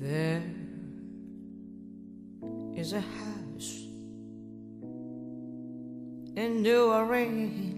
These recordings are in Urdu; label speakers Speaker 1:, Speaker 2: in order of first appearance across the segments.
Speaker 1: There is a house in New Orleans.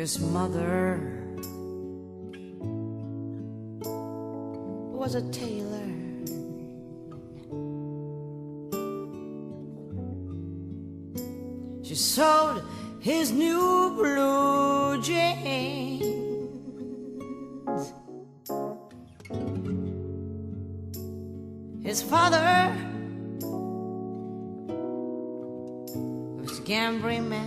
Speaker 1: Mother ٹھلر ہز فادر اس کیمرے میں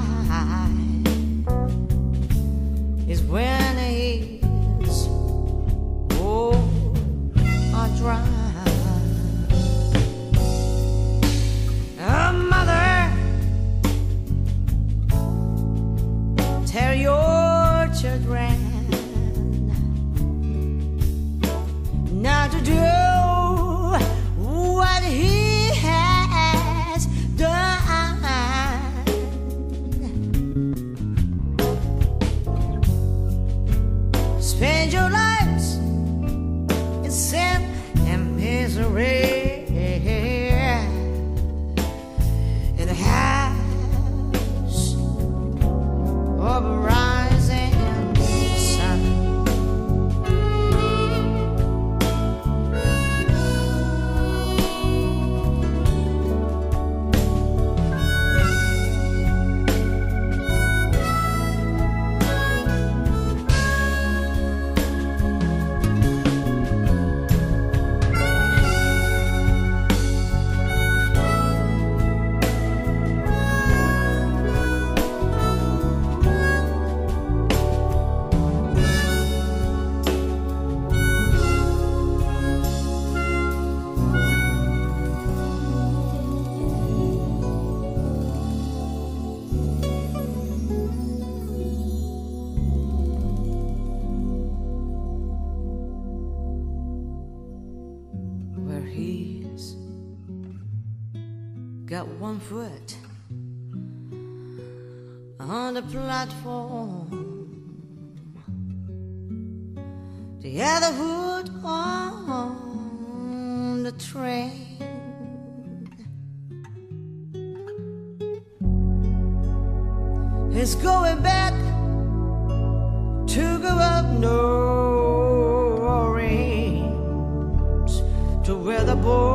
Speaker 1: one foot on the platform the foot the train boat